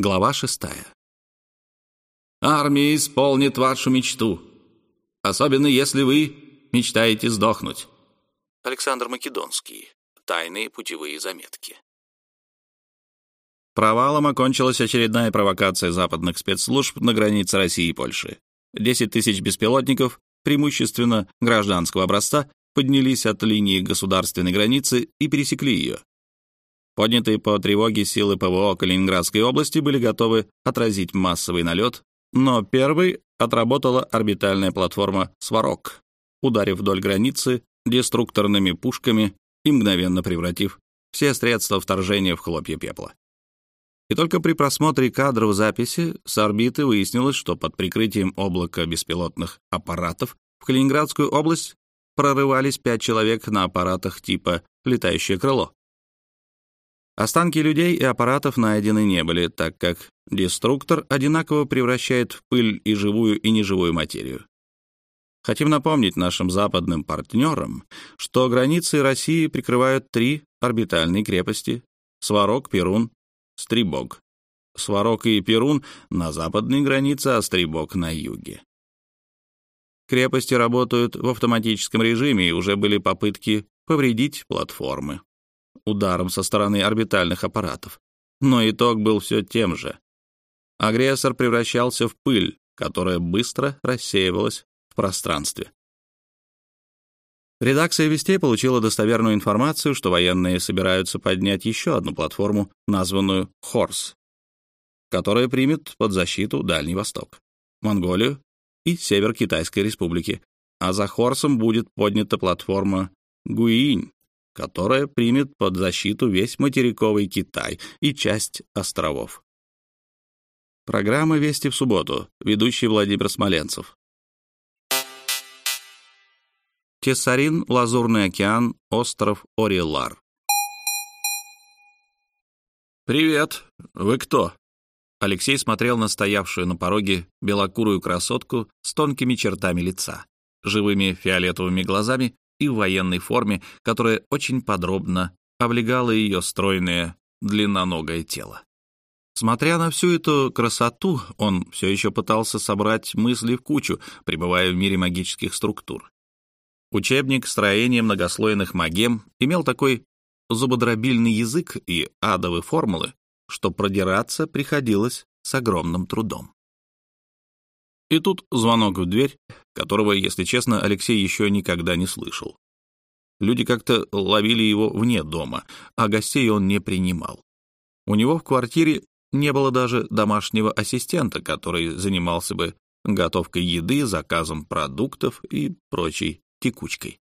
Глава шестая. «Армия исполнит вашу мечту, особенно если вы мечтаете сдохнуть». Александр Македонский. Тайные путевые заметки. Провалом окончилась очередная провокация западных спецслужб на границе России и Польши. Десять тысяч беспилотников, преимущественно гражданского образца, поднялись от линии государственной границы и пересекли ее. Поднятые по тревоге силы ПВО Калининградской области были готовы отразить массовый налет, но первой отработала орбитальная платформа «Сварог», ударив вдоль границы деструкторными пушками и мгновенно превратив все средства вторжения в хлопья пепла. И только при просмотре кадров записи с орбиты выяснилось, что под прикрытием облака беспилотных аппаратов в Калининградскую область прорывались пять человек на аппаратах типа «летающее крыло». Останки людей и аппаратов найдены не были, так как деструктор одинаково превращает в пыль и живую, и неживую материю. Хотим напомнить нашим западным партнерам, что границы России прикрывают три орбитальные крепости — Сварог, Перун, Стрибог. Сварог и Перун на западной границе, а Стрибог на юге. Крепости работают в автоматическом режиме, и уже были попытки повредить платформы ударом со стороны орбитальных аппаратов. Но итог был все тем же. Агрессор превращался в пыль, которая быстро рассеивалась в пространстве. Редакция «Вестей» получила достоверную информацию, что военные собираются поднять еще одну платформу, названную «Хорс», которая примет под защиту Дальний Восток, Монголию и Север Китайской Республики, а за Хорсом будет поднята платформа «Гуинь», которая примет под защиту весь материковый Китай и часть островов. Программа «Вести в субботу». Ведущий Владимир Смоленцев. Тессарин, Лазурный океан, остров Орилар. «Привет. Вы кто?» Алексей смотрел на стоявшую на пороге белокурую красотку с тонкими чертами лица, живыми фиолетовыми глазами и в военной форме, которая очень подробно облегала ее стройное, длинноногое тело. Смотря на всю эту красоту, он все еще пытался собрать мысли в кучу, пребывая в мире магических структур. Учебник строения многослойных магем имел такой зубодробильный язык и адовые формулы, что продираться приходилось с огромным трудом. И тут звонок в дверь, которого, если честно, Алексей еще никогда не слышал. Люди как-то ловили его вне дома, а гостей он не принимал. У него в квартире не было даже домашнего ассистента, который занимался бы готовкой еды, заказом продуктов и прочей текучкой.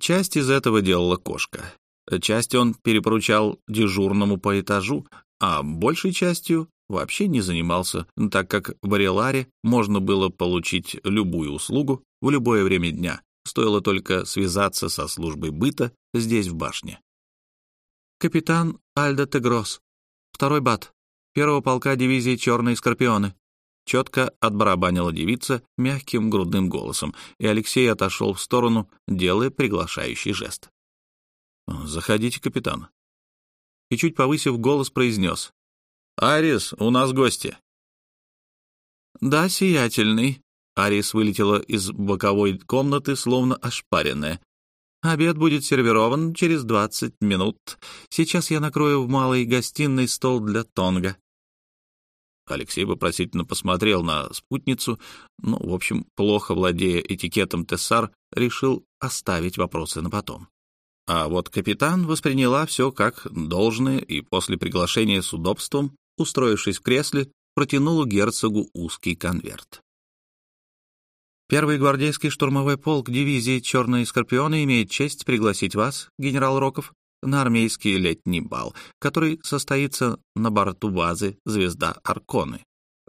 Часть из этого делала кошка. Часть он перепоручал дежурному по этажу, а большей частью вообще не занимался, так как в Ареларе можно было получить любую услугу в любое время дня, стоило только связаться со службой быта здесь, в башне. «Капитан Альдо Тегрос, второй бат, первого полка дивизии «Черные скорпионы», четко отбарабанила девица мягким грудным голосом, и Алексей отошел в сторону, делая приглашающий жест. «Заходите, капитан». И чуть повысив голос, произнес. «Арис, у нас гости». «Да, сиятельный». Арис вылетела из боковой комнаты, словно ошпаренная. «Обед будет сервирован через двадцать минут. Сейчас я накрою в малой гостиной стол для Тонга». Алексей вопросительно посмотрел на спутницу, но, в общем, плохо владея этикетом Тессар, решил оставить вопросы на потом. А вот капитан восприняла все как должное и после приглашения с удобством устроившись в кресле, протянула герцогу узкий конверт. Первый гвардейский штурмовой полк дивизии «Черные скорпионы» имеет честь пригласить вас, генерал Роков, на армейский летний бал, который состоится на борту базы «Звезда Арконы»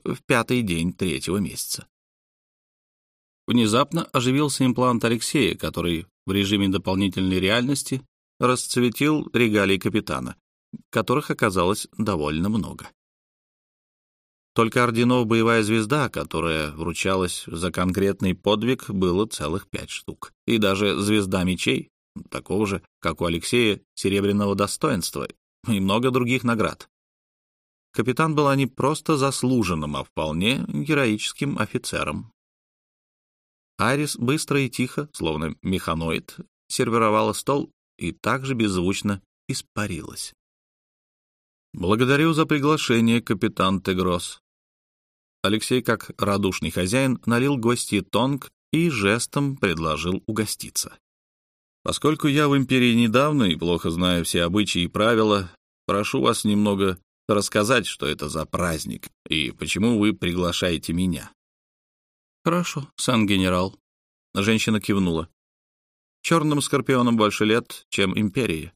в пятый день третьего месяца. Внезапно оживился имплант Алексея, который в режиме дополнительной реальности расцветил регалии капитана, которых оказалось довольно много. Только орденов «Боевая звезда», которая вручалась за конкретный подвиг, было целых пять штук. И даже «Звезда мечей», такого же, как у Алексея, серебряного достоинства, и много других наград. Капитан была не просто заслуженным, а вполне героическим офицером. Арис быстро и тихо, словно механоид, сервировала стол и также беззвучно испарилась. «Благодарю за приглашение, капитан Тегрос». Алексей, как радушный хозяин, налил гости тонг и жестом предложил угоститься. «Поскольку я в империи недавно и плохо знаю все обычаи и правила, прошу вас немного рассказать, что это за праздник и почему вы приглашаете меня». «Хорошо, сан-генерал». Женщина кивнула. «Черным скорпионам больше лет, чем империи.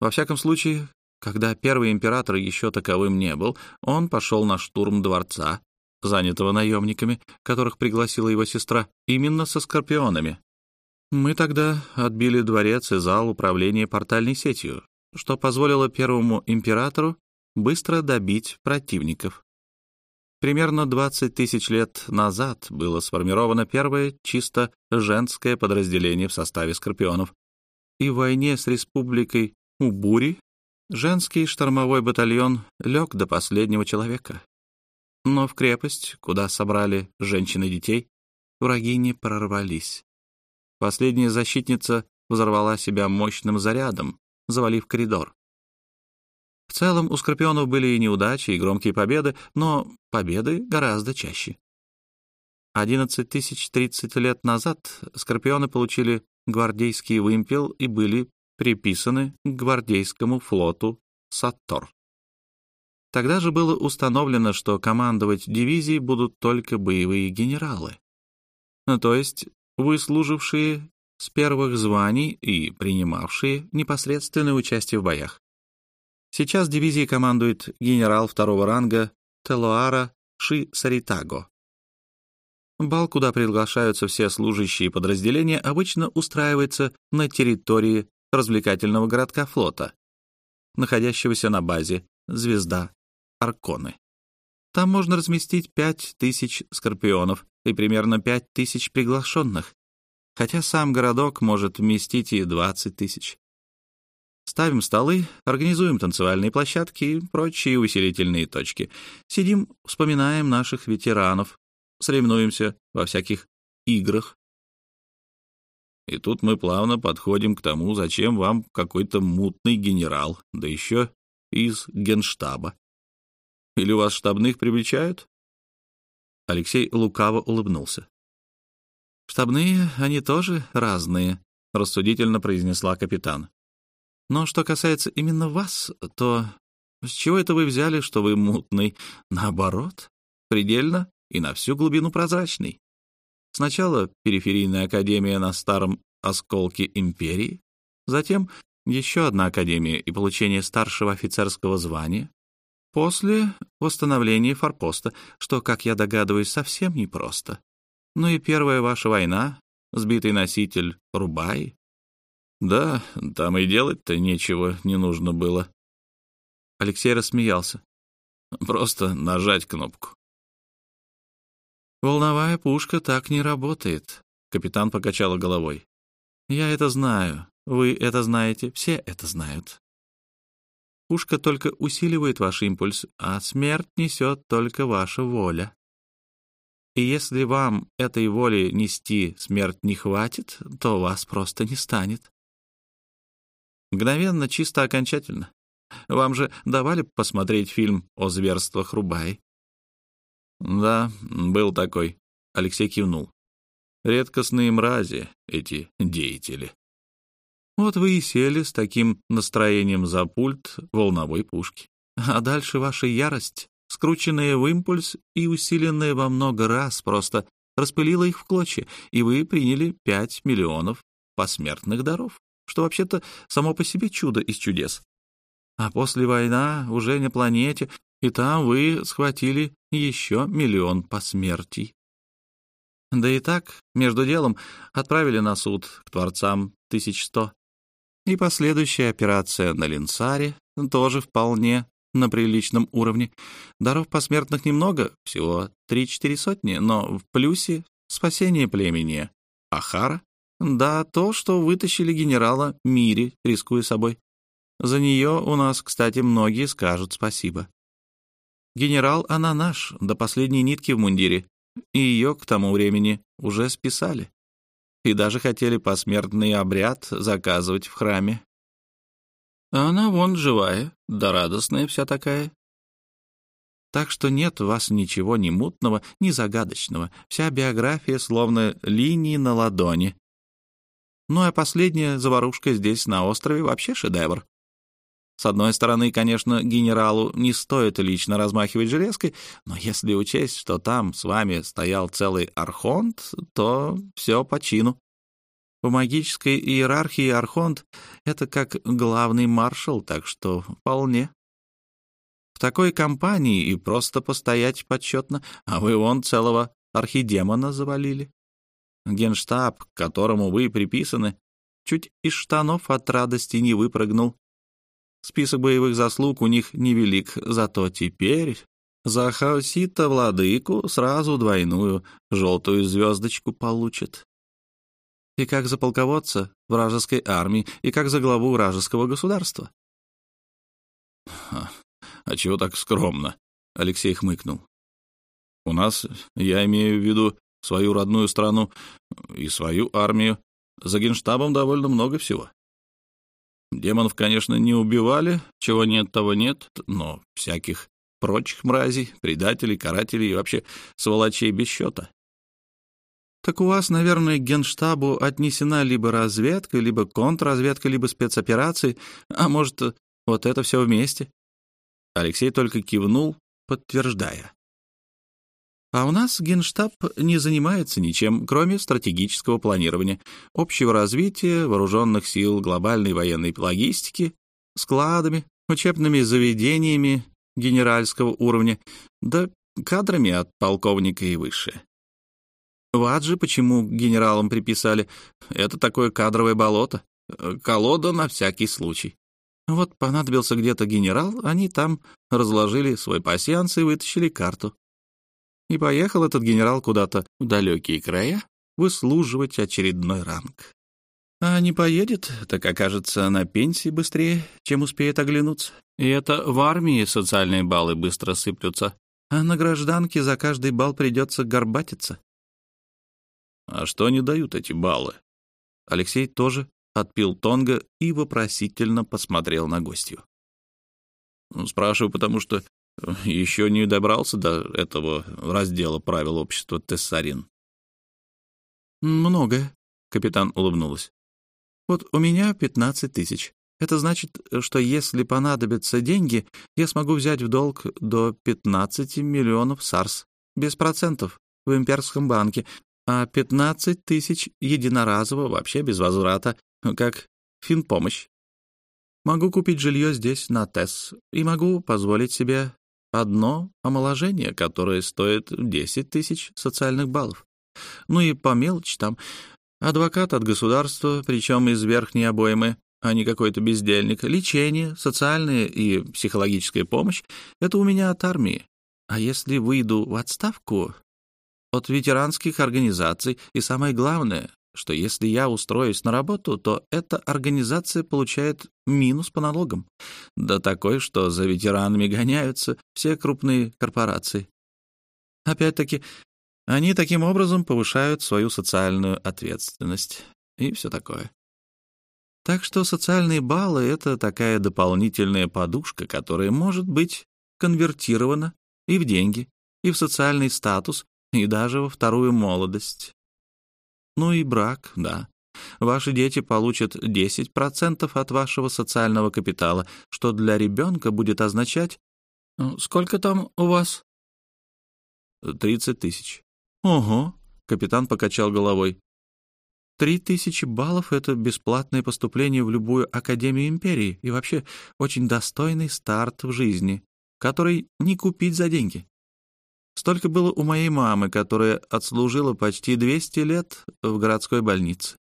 Во всяком случае, когда первый император еще таковым не был, он пошел на штурм дворца, занятого наемниками, которых пригласила его сестра, именно со скорпионами. Мы тогда отбили дворец и зал управления портальной сетью, что позволило первому императору быстро добить противников. Примерно 20 тысяч лет назад было сформировано первое чисто женское подразделение в составе скорпионов, и в войне с республикой Убури женский штормовой батальон лег до последнего человека. Но в крепость, куда собрали женщин и детей, враги не прорвались. Последняя защитница взорвала себя мощным зарядом, завалив коридор. В целом у Скорпионов были и неудачи, и громкие победы, но победы гораздо чаще. 11 тысяч 30 лет назад Скорпионы получили гвардейский вымпел и были приписаны к гвардейскому флоту Саттор. Тогда же было установлено, что командовать дивизией будут только боевые генералы, ну, то есть выслужившие с первых званий и принимавшие непосредственное участие в боях. Сейчас дивизией командует генерал второго ранга Телоара Ши Саритаго. Бал, куда приглашаются все служащие подразделения, обычно устраивается на территории развлекательного городка флота, находящегося на базе «Звезда Арконы». Там можно разместить пять тысяч скорпионов и примерно пять тысяч приглашенных, хотя сам городок может вместить и двадцать тысяч. Ставим столы, организуем танцевальные площадки и прочие усилительные точки. Сидим, вспоминаем наших ветеранов, соревнуемся во всяких играх. И тут мы плавно подходим к тому, зачем вам какой-то мутный генерал, да еще из генштаба. Или вас штабных привлечают? Алексей лукаво улыбнулся. «Штабные, они тоже разные», — рассудительно произнесла капитан. Но что касается именно вас, то с чего это вы взяли, что вы мутный? Наоборот, предельно и на всю глубину прозрачный. Сначала периферийная академия на старом осколке империи, затем еще одна академия и получение старшего офицерского звания, после восстановления форпоста, что, как я догадываюсь, совсем непросто. Ну и первая ваша война, сбитый носитель Рубай, да, там и делать-то нечего не нужно было. Алексей рассмеялся. Просто нажать кнопку. Волновая пушка так не работает, капитан покачала головой. Я это знаю, вы это знаете, все это знают. Пушка только усиливает ваш импульс, а смерть несет только ваша воля. И если вам этой воли нести смерть не хватит, то вас просто не станет. Мгновенно, чисто окончательно. Вам же давали посмотреть фильм о зверствах Рубай? Да, был такой. Алексей кивнул. Редкостные мрази, эти деятели. Вот вы и сели с таким настроением за пульт волновой пушки. А дальше ваша ярость, скрученная в импульс и усиленная во много раз, просто распылила их в клочья, и вы приняли пять миллионов посмертных даров что вообще-то само по себе чудо из чудес. А после войны уже на планете, и там вы схватили еще миллион посмертий. Да и так, между делом, отправили на суд к творцам 1100. И последующая операция на Линсаре тоже вполне на приличном уровне. Даров посмертных немного, всего 3-4 сотни, но в плюсе спасение племени Ахара да, то, что вытащили генерала Мири, рискуя собой. За нее у нас, кстати, многие скажут спасибо. Генерал она наш, до последней нитки в мундире, и ее к тому времени уже списали. И даже хотели посмертный обряд заказывать в храме. А она вон живая, да радостная вся такая. Так что нет у вас ничего ни мутного, ни загадочного. Вся биография словно линии на ладони. Ну а последняя заварушка здесь, на острове, вообще шедевр. С одной стороны, конечно, генералу не стоит лично размахивать железкой, но если учесть, что там с вами стоял целый архонт, то все по чину. В магической иерархии архонт — это как главный маршал, так что вполне. В такой компании и просто постоять почетно, а вы вон целого архидемона завалили. Генштаб, которому вы приписаны, чуть из штанов от радости не выпрыгнул. Список боевых заслуг у них невелик, зато теперь за хаосита владыку сразу двойную желтую звездочку получит. И как за полководца вражеской армии, и как за главу вражеского государства. «А чего так скромно?» — Алексей хмыкнул. «У нас, я имею в виду свою родную страну и свою армию, за генштабом довольно много всего. Демонов, конечно, не убивали, чего нет, того нет, но всяких прочих мразей, предателей, карателей и вообще сволочей без счета. Так у вас, наверное, к генштабу отнесена либо разведка, либо контрразведка, либо спецоперации, а может, вот это все вместе? Алексей только кивнул, подтверждая. А у нас Генштаб не занимается ничем, кроме стратегического планирования, общего развития вооруженных сил, глобальной военной логистики, складами, учебными заведениями генеральского уровня, да кадрами от полковника и выше. Ваджи почему генералам приписали? Это такое кадровое болото, колода на всякий случай. Вот понадобился где-то генерал, они там разложили свой пасьянс и вытащили карту. И поехал этот генерал куда-то в далекие края выслуживать очередной ранг. А не поедет, так окажется на пенсии быстрее, чем успеет оглянуться. И это в армии социальные баллы быстро сыплются, а на гражданке за каждый балл придется горбатиться. А что они дают эти баллы? Алексей тоже отпил тонго и вопросительно посмотрел на гостью. Спрашиваю, потому что еще не добрался до этого раздела правил общества Тессарин. «Многое», — капитан улыбнулась. «Вот у меня пятнадцать тысяч. Это значит, что если понадобятся деньги, я смогу взять в долг до пятнадцати миллионов САРС, без процентов, в имперском банке, а пятнадцать тысяч единоразово, вообще без возврата, как финпомощь. Могу купить жилье здесь, на ТЭС, и могу позволить себе Одно омоложение, которое стоит 10 тысяч социальных баллов. Ну и по мелочи там. Адвокат от государства, причем из верхней обоймы, а не какой-то бездельник. Лечение, социальная и психологическая помощь — это у меня от армии. А если выйду в отставку? От ветеранских организаций. И самое главное, что если я устроюсь на работу, то эта организация получает минус по налогам. Да такой, что за ветеранами гоняются все крупные корпорации. Опять-таки, они таким образом повышают свою социальную ответственность и все такое. Так что социальные баллы — это такая дополнительная подушка, которая может быть конвертирована и в деньги, и в социальный статус, и даже во вторую молодость. Ну и брак, да. Ваши дети получат 10% от вашего социального капитала, что для ребенка будет означать... Ну, сколько там у вас? 30 тысяч. Ого, капитан покачал головой. Три тысячи баллов — это бесплатное поступление в любую Академию Империи и вообще очень достойный старт в жизни, который не купить за деньги. Столько было у моей мамы, которая отслужила почти 200 лет в городской больнице.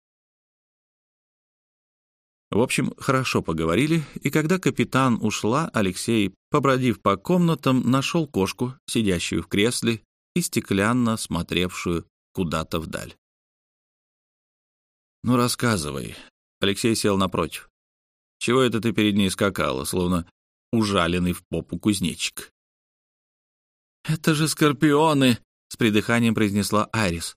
В общем, хорошо поговорили, и когда капитан ушла, Алексей, побродив по комнатам, нашел кошку, сидящую в кресле и стеклянно смотревшую куда-то вдаль. «Ну, рассказывай». Алексей сел напротив. «Чего это ты перед ней скакала, словно ужаленный в попу кузнечик?» «Это же скорпионы!» — с придыханием произнесла Айрис.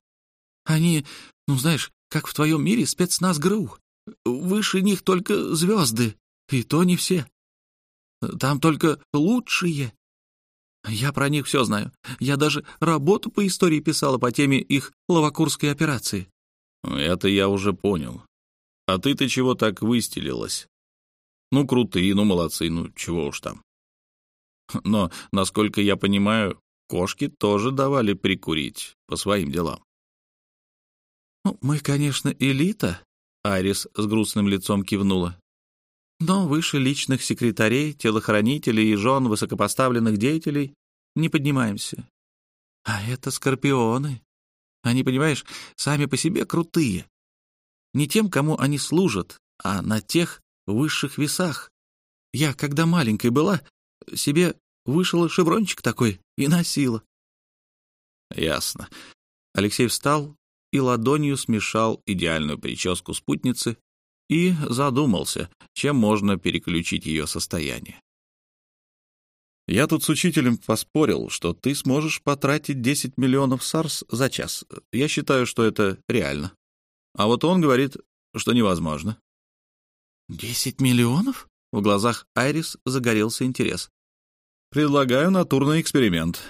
«Они, ну знаешь, как в твоем мире спецназ ГРУ. Выше них только звезды, и то не все. Там только лучшие. Я про них все знаю. Я даже работу по истории писала по теме их лавакурской операции. Это я уже понял. А ты-то чего так выстелилась? Ну, крутые, ну, молодцы, ну, чего уж там. Но, насколько я понимаю, кошки тоже давали прикурить по своим делам. Ну, мы, конечно, элита, Арис с грустным лицом кивнула. Но выше личных секретарей, телохранителей и жен высокопоставленных деятелей не поднимаемся. А это скорпионы. Они, понимаешь, сами по себе крутые. Не тем, кому они служат, а на тех высших весах. Я, когда маленькой была, себе вышила шеврончик такой и носила. Ясно. Алексей встал и ладонью смешал идеальную прическу спутницы и задумался, чем можно переключить ее состояние. Я тут с учителем поспорил, что ты сможешь потратить 10 миллионов сарс за час. Я считаю, что это реально. А вот он говорит, что невозможно. «Десять миллионов?» В глазах Айрис загорелся интерес. «Предлагаю натурный эксперимент.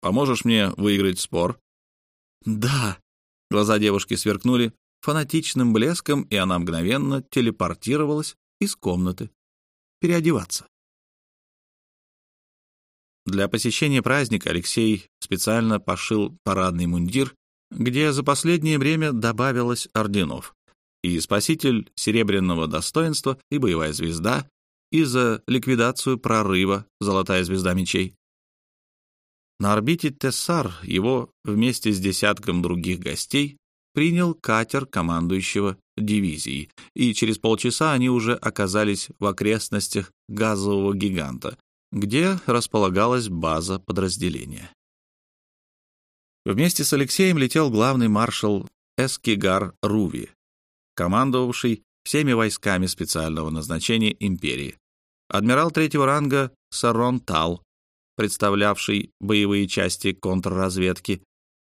Поможешь мне выиграть спор?» «Да». Глаза девушки сверкнули фанатичным блеском, и она мгновенно телепортировалась из комнаты. Переодеваться. Для посещения праздника Алексей специально пошил парадный мундир, где за последнее время добавилось орденов. И спаситель серебряного достоинства, и боевая звезда, и за ликвидацию прорыва золотая звезда мечей. На орбите Тессар его вместе с десятком других гостей принял катер командующего дивизией, и через полчаса они уже оказались в окрестностях газового гиганта, где располагалась база подразделения. Вместе с Алексеем летел главный маршал Эскигар Руви, командовавший всеми войсками специального назначения империи, адмирал третьего ранга Сарон Тал, представлявший боевые части контрразведки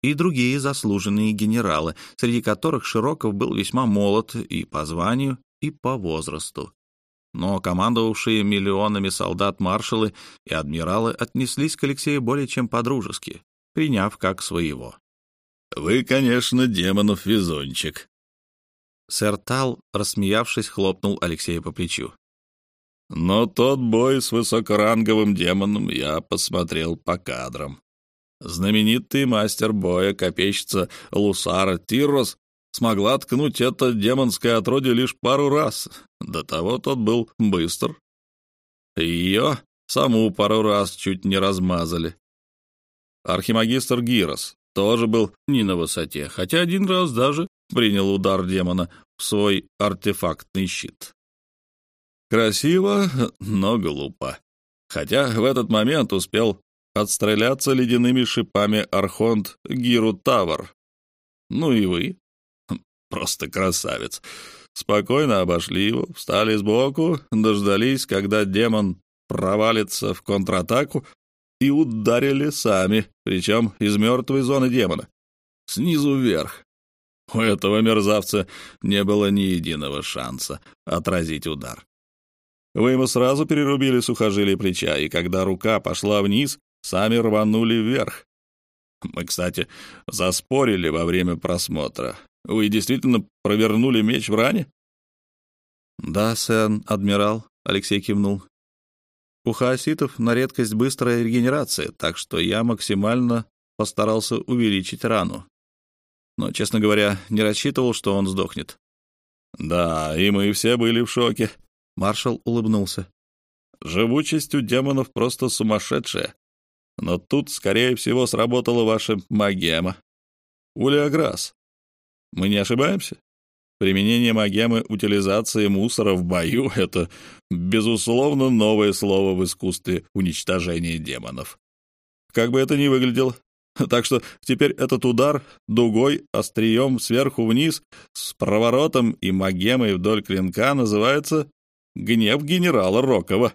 и другие заслуженные генералы, среди которых Широков был весьма молод и по званию, и по возрасту. Но командовавшие миллионами солдат маршалы и адмиралы отнеслись к Алексею более чем по-дружески, приняв как своего. «Вы, конечно, демонов везунчик». Сэр Тал, рассмеявшись, хлопнул Алексея по плечу. «Но тот бой с высокоранговым демоном я посмотрел по кадрам. Знаменитый мастер боя, копейщица Лусара Тиррос, смогла ткнуть это демонское отродье лишь пару раз. До того тот был быстр. Ее саму пару раз чуть не размазали. Архимагистр Гирос тоже был не на высоте, хотя один раз даже принял удар демона в свой артефактный щит. Красиво, но глупо. Хотя в этот момент успел отстреляться ледяными шипами Архонт Гиру Тавр. Ну и вы. Просто красавец. Спокойно обошли его, встали сбоку, дождались, когда демон провалится в контратаку, и ударили сами, причем из мертвой зоны демона. Снизу вверх. У этого мерзавца не было ни единого шанса отразить удар. Вы ему сразу перерубили сухожилие плеча, и когда рука пошла вниз, сами рванули вверх. Мы, кстати, заспорили во время просмотра. Вы действительно провернули меч в ране? Да, сэн, адмирал, Алексей кивнул. У хаоситов на редкость быстрая регенерация, так что я максимально постарался увеличить рану. Но, честно говоря, не рассчитывал, что он сдохнет. Да, и мы все были в шоке. Маршал улыбнулся. Живучесть у демонов просто сумасшедшая. Но тут, скорее всего, сработала ваша магема. Улиаграс. Мы не ошибаемся? Применение магемы утилизации мусора в бою — это, безусловно, новое слово в искусстве уничтожения демонов. Как бы это ни выглядело. Так что теперь этот удар дугой, острием сверху вниз, с проворотом и магемой вдоль клинка называется «Гнев генерала Рокова».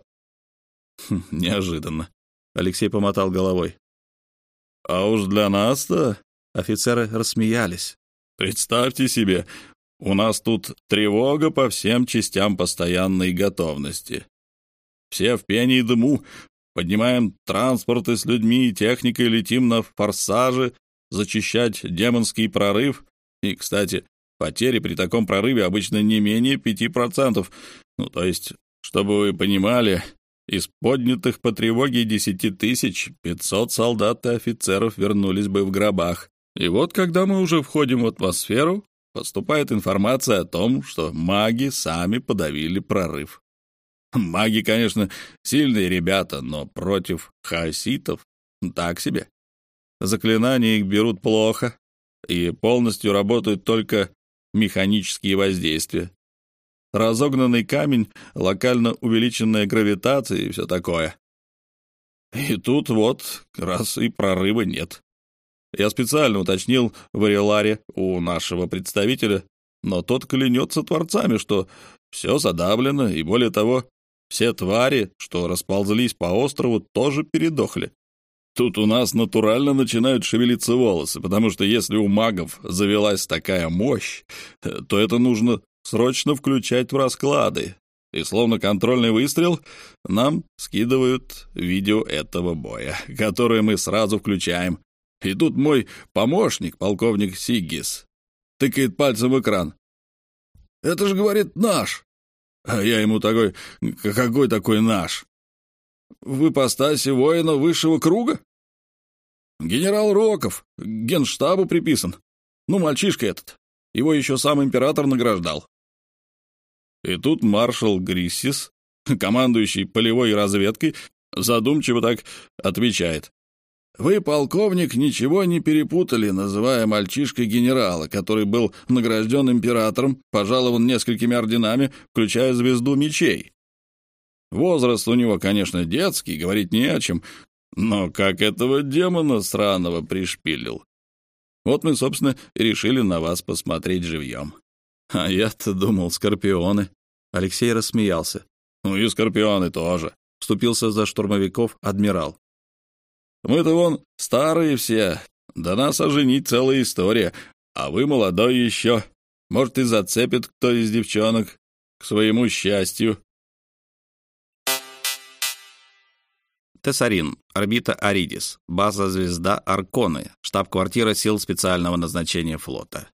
Хм, неожиданно. Алексей помотал головой. А уж для нас-то...» Офицеры рассмеялись. «Представьте себе, у нас тут тревога по всем частям постоянной готовности. Все в пене и дыму, поднимаем транспорты с людьми и техникой, летим на форсаже, зачищать демонский прорыв. И, кстати, потери при таком прорыве обычно не менее 5%. Ну, то есть, чтобы вы понимали, из поднятых по тревоге 10 тысяч 500 солдат и офицеров вернулись бы в гробах. И вот, когда мы уже входим в атмосферу, поступает информация о том, что маги сами подавили прорыв. Маги, конечно, сильные ребята, но против хаоситов так себе. Заклинания их берут плохо, и полностью работают только механические воздействия. Разогнанный камень, локально увеличенная гравитация и все такое. И тут вот раз и прорыва нет. Я специально уточнил в Ариларе у нашего представителя, но тот клянется творцами, что все задавлено, и более того, все твари, что расползлись по острову, тоже передохли. Тут у нас натурально начинают шевелиться волосы, потому что если у магов завелась такая мощь, то это нужно срочно включать в расклады. И словно контрольный выстрел, нам скидывают видео этого боя, которое мы сразу включаем. И тут мой помощник, полковник Сиггис, тыкает пальцем в экран. «Это же, говорит, наш!» А я ему такой, какой такой наш? В ипостаси воина высшего круга? Генерал Роков, генштабу приписан. Ну, мальчишка этот. Его еще сам император награждал. И тут маршал Гриссис, командующий полевой разведкой, задумчиво так отвечает. Вы, полковник, ничего не перепутали, называя мальчишкой генерала, который был награжден императором, пожалован несколькими орденами, включая звезду мечей. Возраст у него, конечно, детский, говорить не о чем, но как этого демона сраного пришпилил. Вот мы, собственно, решили на вас посмотреть живьем. А я-то думал, скорпионы. Алексей рассмеялся. Ну и скорпионы тоже. Вступился за штурмовиков адмирал. Мы-то вон старые все, до нас оженить целая история, а вы молодой еще. Может, и зацепит кто из девчонок к своему счастью. Тессарин, орбита Аридис, база звезда Арконы, штаб-квартира сил специального назначения флота.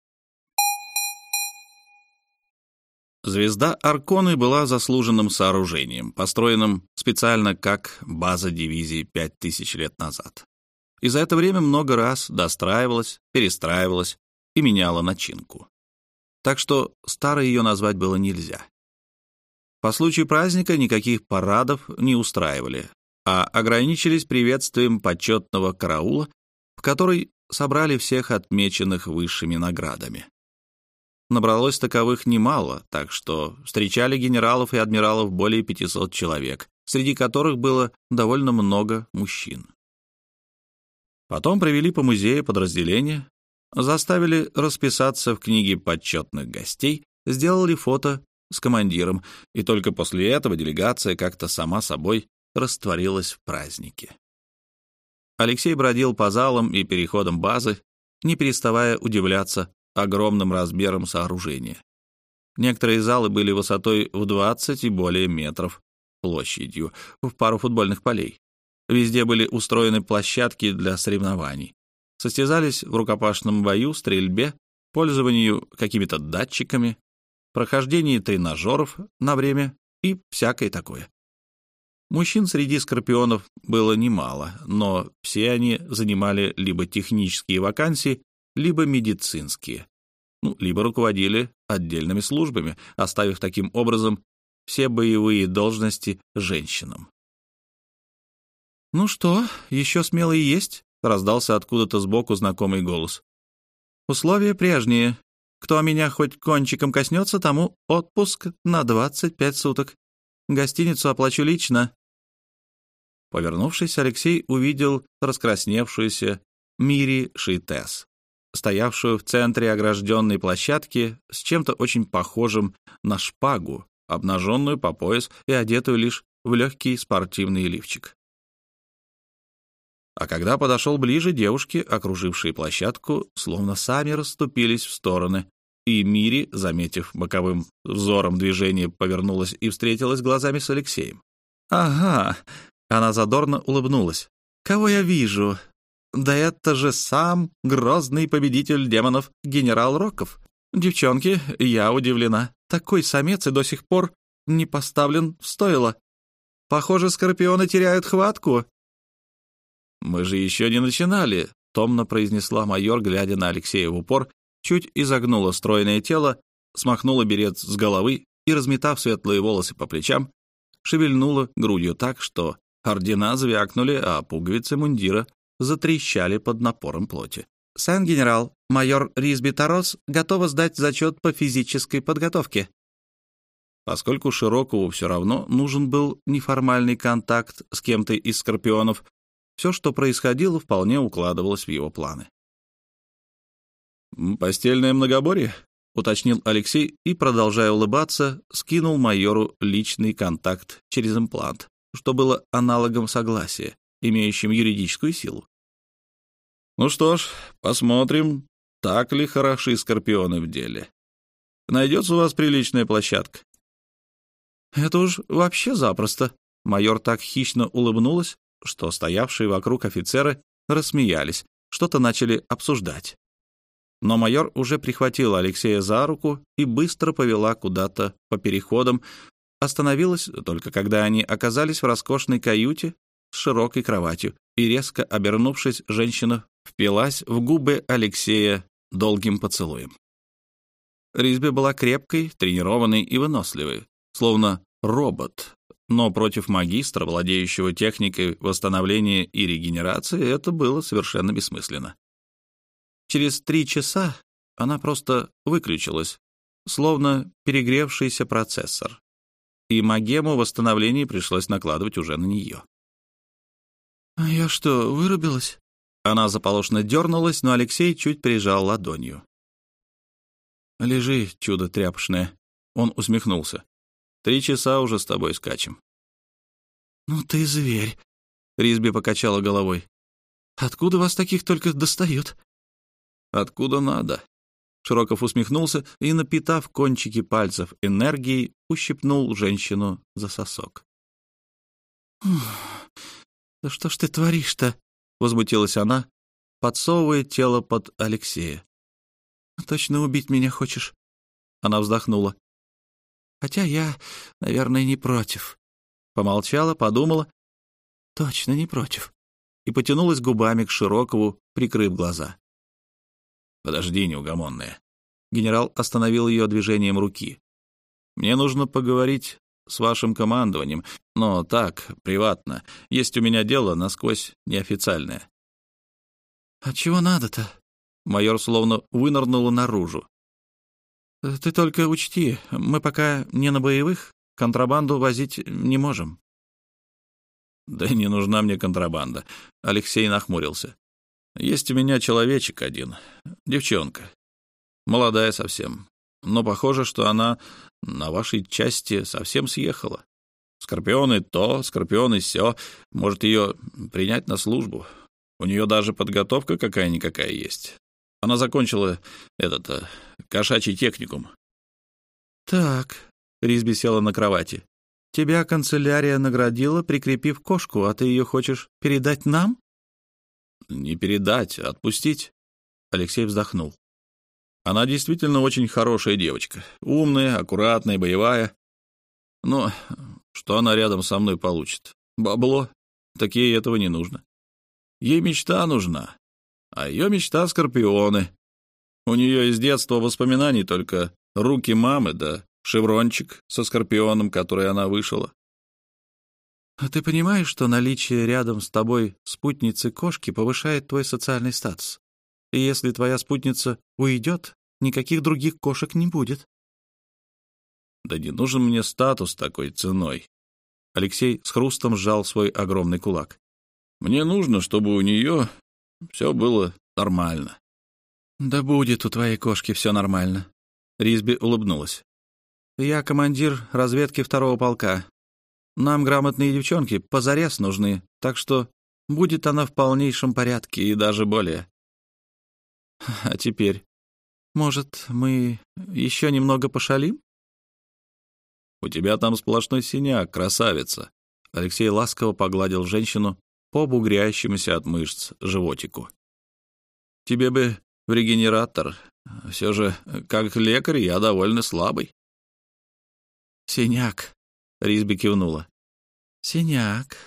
Звезда Арконы была заслуженным сооружением, построенным специально как база дивизии пять тысяч лет назад. И за это время много раз достраивалась, перестраивалась и меняла начинку. Так что старой ее назвать было нельзя. По случаю праздника никаких парадов не устраивали, а ограничились приветствием почетного караула, в который собрали всех отмеченных высшими наградами. Набралось таковых немало, так что встречали генералов и адмиралов более 500 человек, среди которых было довольно много мужчин. Потом провели по музею подразделения, заставили расписаться в книге почетных гостей, сделали фото с командиром, и только после этого делегация как-то сама собой растворилась в празднике. Алексей бродил по залам и переходам базы, не переставая удивляться огромным размером сооружения. Некоторые залы были высотой в 20 и более метров, площадью в пару футбольных полей. Везде были устроены площадки для соревнований. Состязались в рукопашном бою, стрельбе, пользованию какими-то датчиками, прохождении тренажеров на время и всякое такое. Мужчин среди скорпионов было немало, но все они занимали либо технические вакансии, либо медицинские, ну, либо руководили отдельными службами, оставив таким образом все боевые должности женщинам. «Ну что, еще смелые есть?» — раздался откуда-то сбоку знакомый голос. «Условия прежние. Кто меня хоть кончиком коснется, тому отпуск на 25 суток. Гостиницу оплачу лично». Повернувшись, Алексей увидел раскрасневшуюся Мири Шитес стоявшую в центре огражденной площадки с чем-то очень похожим на шпагу, обнаженную по пояс и одетую лишь в легкий спортивный лифчик. А когда подошел ближе, девушки, окружившие площадку, словно сами расступились в стороны, и Мири, заметив боковым взором движение, повернулась и встретилась глазами с Алексеем. «Ага!» — она задорно улыбнулась. «Кого я вижу? Да это же сам грозный победитель демонов генерал Роков. Девчонки, я удивлена. Такой самец и до сих пор не поставлен в стойло. Похоже, скорпионы теряют хватку. «Мы же еще не начинали», — томно произнесла майор, глядя на Алексея в упор, чуть изогнула стройное тело, смахнула берет с головы и, разметав светлые волосы по плечам, шевельнула грудью так, что ордена звякнули, а пуговицы мундира затрещали под напором плоти. «Сан-генерал, майор Ризби Тарос готова сдать зачет по физической подготовке». Поскольку Широкову все равно нужен был неформальный контакт с кем-то из скорпионов, все, что происходило, вполне укладывалось в его планы. «Постельное многоборье?» — уточнил Алексей и, продолжая улыбаться, скинул майору личный контакт через имплант, что было аналогом согласия, имеющим юридическую силу. «Ну что ж, посмотрим, так ли хороши скорпионы в деле. Найдется у вас приличная площадка?» «Это уж вообще запросто». Майор так хищно улыбнулась, что стоявшие вокруг офицеры рассмеялись, что-то начали обсуждать. Но майор уже прихватила Алексея за руку и быстро повела куда-то по переходам, остановилась только когда они оказались в роскошной каюте с широкой кроватью, и, резко обернувшись, женщина впилась в губы Алексея долгим поцелуем. Ризби была крепкой, тренированной и выносливой, словно робот, но против магистра, владеющего техникой восстановления и регенерации, это было совершенно бессмысленно. Через три часа она просто выключилась, словно перегревшийся процессор, и магему восстановления пришлось накладывать уже на нее. «А я что, вырубилась?» Она заполошно дернулась, но Алексей чуть прижал ладонью. «Лежи, чудо тряпшное», — он усмехнулся. Три часа уже с тобой скачем». «Ну ты зверь», — Ризби покачала головой. «Откуда вас таких только достают?» «Откуда надо?» Широков усмехнулся и, напитав кончики пальцев энергией, ущипнул женщину за сосок. «Да что ж ты творишь-то?» — возмутилась она, подсовывая тело под Алексея. «Точно убить меня хочешь?» Она вздохнула. Хотя я, наверное, не против. Помолчала, подумала. Точно не против. И потянулась губами к Широкову, прикрыв глаза. «Подожди, неугомонная». Генерал остановил ее движением руки. «Мне нужно поговорить с вашим командованием, но так, приватно. Есть у меня дело насквозь неофициальное». «А чего надо-то?» Майор словно вынырнула наружу. Ты только учти, мы пока не на боевых, контрабанду возить не можем. Да не нужна мне контрабанда. Алексей нахмурился. Есть у меня человечек один, девчонка. Молодая совсем. Но похоже, что она на вашей части совсем съехала. Скорпионы то, скорпионы сё. Может ее принять на службу. У нее даже подготовка какая-никакая есть. Она закончила этот э, кошачий техникум. «Так», — Ризби села на кровати, — «тебя канцелярия наградила, прикрепив кошку, а ты ее хочешь передать нам?» «Не передать, а отпустить», — Алексей вздохнул. «Она действительно очень хорошая девочка, умная, аккуратная, боевая. Но что она рядом со мной получит? Бабло? Так ей этого не нужно. Ей мечта нужна, а ее мечта — скорпионы. У нее из детства воспоминаний только руки мамы да шеврончик со скорпионом, который она вышила. А ты понимаешь, что наличие рядом с тобой спутницы кошки повышает твой социальный статус? И если твоя спутница уйдет, никаких других кошек не будет. Да не нужен мне статус такой ценой. Алексей с хрустом сжал свой огромный кулак. Мне нужно, чтобы у нее все было нормально. «Да будет у твоей кошки все нормально», — Ризби улыбнулась. «Я командир разведки второго полка. Нам грамотные девчонки позарез нужны, так что будет она в полнейшем порядке и даже более. А теперь, может, мы еще немного пошалим? У тебя там сплошной синяк, красавица. Алексей ласково погладил женщину по бугрящемуся от мышц животику. Тебе бы в регенератор. Все же, как лекарь, я довольно слабый. Синяк, Ризби кивнула. Синяк,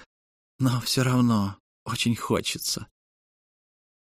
но все равно очень хочется.